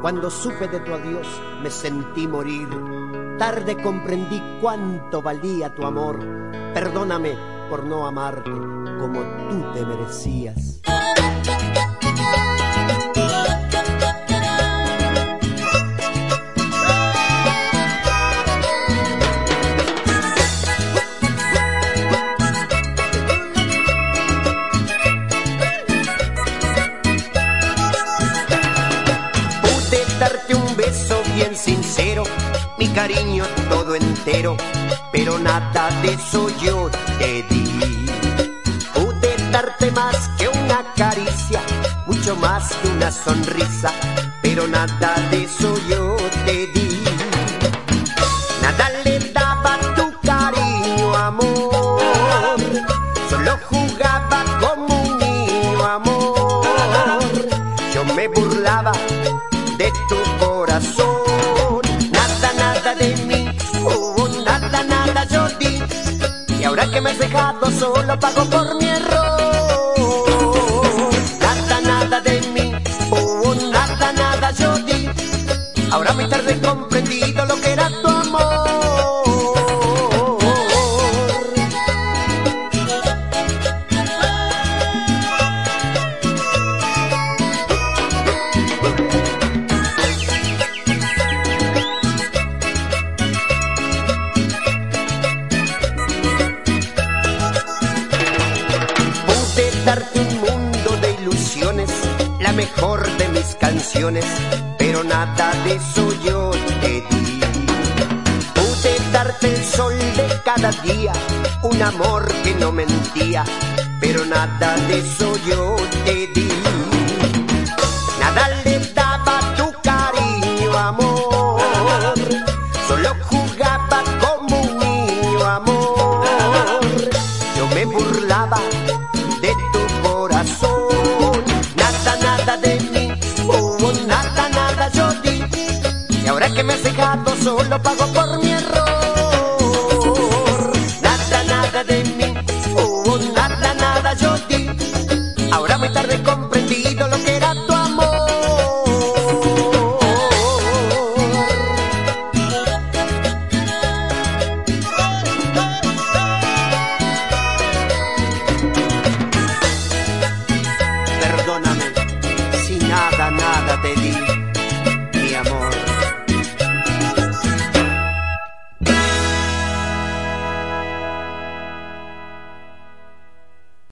Cuando supe de tu adiós me sentí morir. Tarde comprendí cuánto valía tu amor. Perdóname por no amarte como tú te merecías. Darte un beso bien sincero, mi cariño todo entero, pero nada de eso yo te di. Pude darte más que una caricia, mucho más que una sonrisa, pero nada de eso yo te di. Tu corazón. Nada, nada de mí, oh, nada, nada yo di. Y ahora que me has dejado solo pago por mi error. Nada, nada de mí, oh, nada, nada yo di. Ahora muy tarde he comprendido lo que era tu darte un mundo de ilusiones, la mejor de mis canciones, pero nada de eso yo te di. Pude darte el sol de cada día, un amor que no mentía, pero nada de eso yo te di. Que me has dejado solo pago por mi error. Nada, nada de mí, oh, nada, nada yo di. Ahora muy tarde comprendido lo que era tu amor. Perdóname si nada, nada te di.